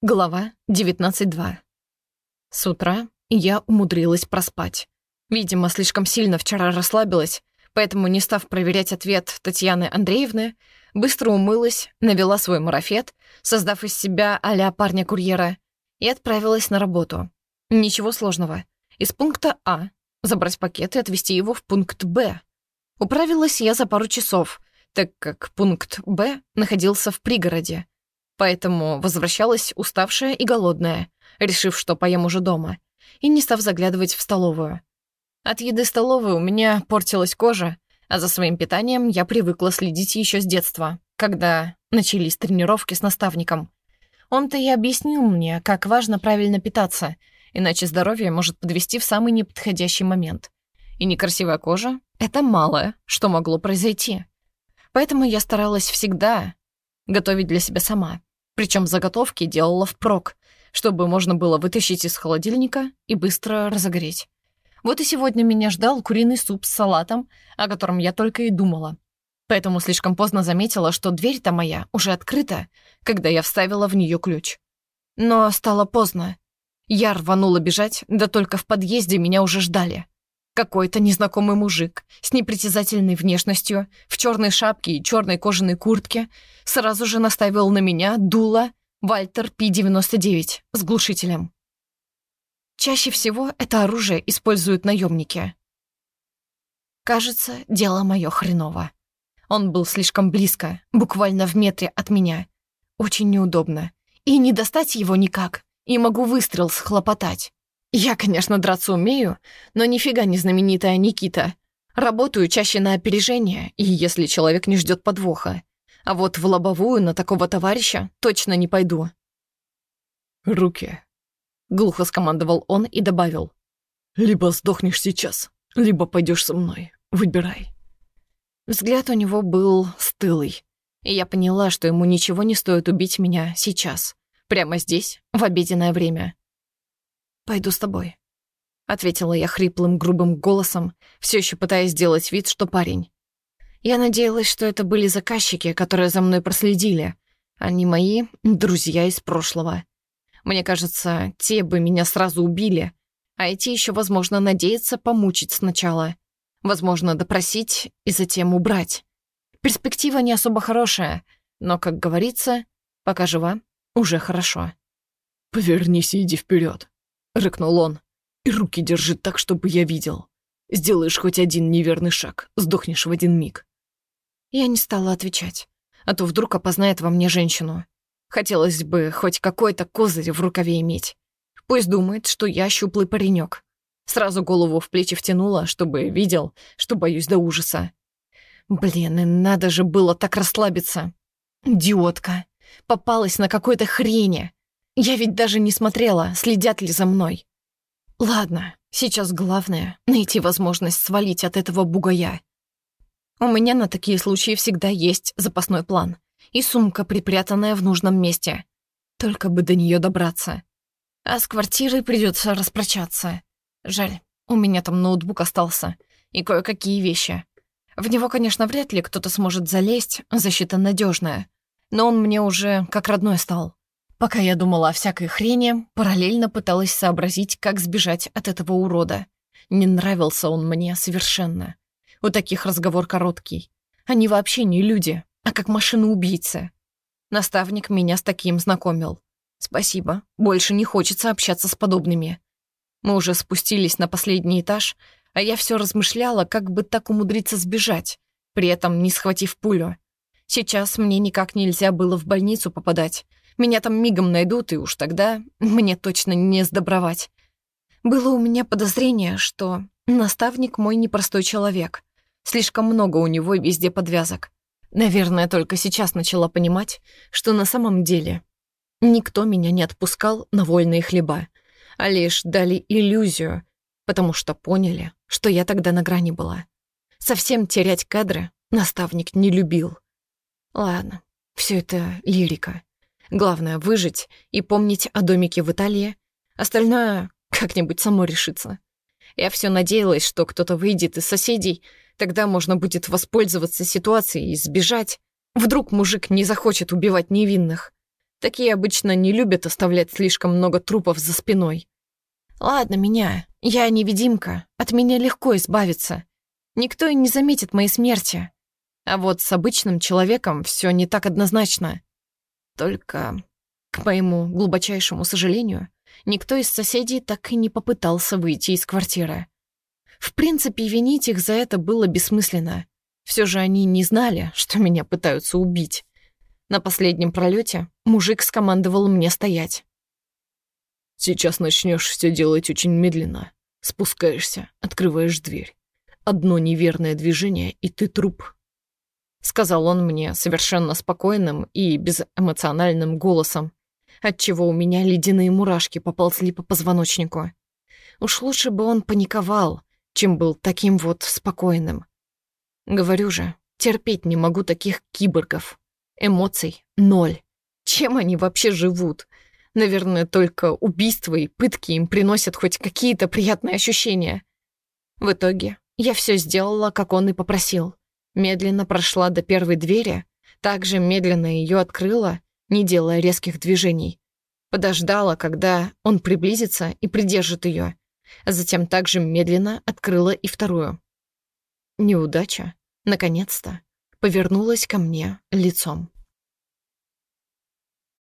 Глава 19.2. С утра я умудрилась проспать. Видимо, слишком сильно вчера расслабилась, поэтому, не став проверять ответ Татьяны Андреевны, быстро умылась, навела свой марафет, создав из себя а парня-курьера, и отправилась на работу. Ничего сложного. Из пункта А забрать пакет и отвезти его в пункт Б. Управилась я за пару часов, так как пункт Б находился в пригороде, Поэтому возвращалась уставшая и голодная, решив, что поем уже дома, и не став заглядывать в столовую. От еды столовой у меня портилась кожа, а за своим питанием я привыкла следить еще с детства, когда начались тренировки с наставником. Он-то и объяснил мне, как важно правильно питаться, иначе здоровье может подвести в самый неподходящий момент. И некрасивая кожа — это малое, что могло произойти. Поэтому я старалась всегда готовить для себя сама. Причем заготовки делала впрок, чтобы можно было вытащить из холодильника и быстро разогреть. Вот и сегодня меня ждал куриный суп с салатом, о котором я только и думала. Поэтому слишком поздно заметила, что дверь-то моя уже открыта, когда я вставила в нее ключ. Но стало поздно. Я рванула бежать, да только в подъезде меня уже ждали. Какой-то незнакомый мужик с непритязательной внешностью, в черной шапке и черной кожаной куртке, сразу же наставил на меня дуло Вальтер Пи-99 с глушителем. Чаще всего это оружие используют наемники. Кажется, дело мое хреново. Он был слишком близко, буквально в метре от меня. Очень неудобно. И не достать его никак. И могу выстрел схлопотать. Я, конечно, драться умею, но нифига не знаменитая Никита. Работаю чаще на опережение, и если человек не ждет подвоха. А вот в лобовую на такого товарища точно не пойду. «Руки», — глухо скомандовал он и добавил. «Либо сдохнешь сейчас, либо пойдешь со мной. Выбирай». Взгляд у него был стылый, и я поняла, что ему ничего не стоит убить меня сейчас, прямо здесь, в обеденное время. «Пойду с тобой», — ответила я хриплым, грубым голосом, все еще пытаясь сделать вид, что парень. Я надеялась, что это были заказчики, которые за мной проследили, а не мои друзья из прошлого. Мне кажется, те бы меня сразу убили, а эти еще, возможно, надеются помучить сначала. Возможно, допросить и затем убрать. Перспектива не особо хорошая, но, как говорится, пока жива, уже хорошо. «Повернись и иди вперед, рыкнул он. «И руки держи так, чтобы я видел. Сделаешь хоть один неверный шаг, сдохнешь в один миг». Я не стала отвечать, а то вдруг опознает во мне женщину. Хотелось бы хоть какой-то козырь в рукаве иметь. Пусть думает, что я щуплый паренек. Сразу голову в плечи втянула, чтобы видел, что боюсь до ужаса. Блин, и надо же было так расслабиться. Идиотка. Попалась на какой-то хрени. Я ведь даже не смотрела, следят ли за мной. Ладно, сейчас главное — найти возможность свалить от этого бугая. У меня на такие случаи всегда есть запасной план. И сумка, припрятанная в нужном месте. Только бы до нее добраться. А с квартирой придется распрощаться. Жаль, у меня там ноутбук остался. И кое-какие вещи. В него, конечно, вряд ли кто-то сможет залезть, защита надежная. Но он мне уже как родной стал. Пока я думала о всякой хрени, параллельно пыталась сообразить, как сбежать от этого урода. Не нравился он мне совершенно. У таких разговор короткий. Они вообще не люди, а как машины-убийцы. Наставник меня с таким знакомил. Спасибо, больше не хочется общаться с подобными. Мы уже спустились на последний этаж, а я все размышляла, как бы так умудриться сбежать, при этом не схватив пулю. Сейчас мне никак нельзя было в больницу попадать, меня там мигом найдут, и уж тогда мне точно не сдобровать. Было у меня подозрение, что наставник мой непростой человек. Слишком много у него везде подвязок. Наверное, только сейчас начала понимать, что на самом деле никто меня не отпускал на вольные хлеба, а лишь дали иллюзию, потому что поняли, что я тогда на грани была. Совсем терять кадры наставник не любил. Ладно, все это лирика. Главное — выжить и помнить о домике в Италии. Остальное как-нибудь само решится. Я все надеялась, что кто-то выйдет из соседей, тогда можно будет воспользоваться ситуацией и сбежать. Вдруг мужик не захочет убивать невинных. Такие обычно не любят оставлять слишком много трупов за спиной. Ладно, меня. Я невидимка. От меня легко избавиться. Никто и не заметит моей смерти. А вот с обычным человеком все не так однозначно. Только, к моему глубочайшему сожалению, никто из соседей так и не попытался выйти из квартиры. В принципе, винить их за это было бессмысленно. Все же они не знали, что меня пытаются убить. На последнем пролете мужик скомандовал мне стоять. «Сейчас начнешь все делать очень медленно. Спускаешься, открываешь дверь. Одно неверное движение, и ты труп». Сказал он мне совершенно спокойным и безэмоциональным голосом, отчего у меня ледяные мурашки поползли по позвоночнику. Уж лучше бы он паниковал, чем был таким вот спокойным. Говорю же, терпеть не могу таких киборгов. Эмоций ноль. Чем они вообще живут? Наверное, только убийства и пытки им приносят хоть какие-то приятные ощущения. В итоге я все сделала, как он и попросил. Медленно прошла до первой двери, также медленно ее открыла, не делая резких движений. Подождала, когда он приблизится и придержит ее, а затем также медленно открыла и вторую. Неудача, наконец-то, повернулась ко мне лицом.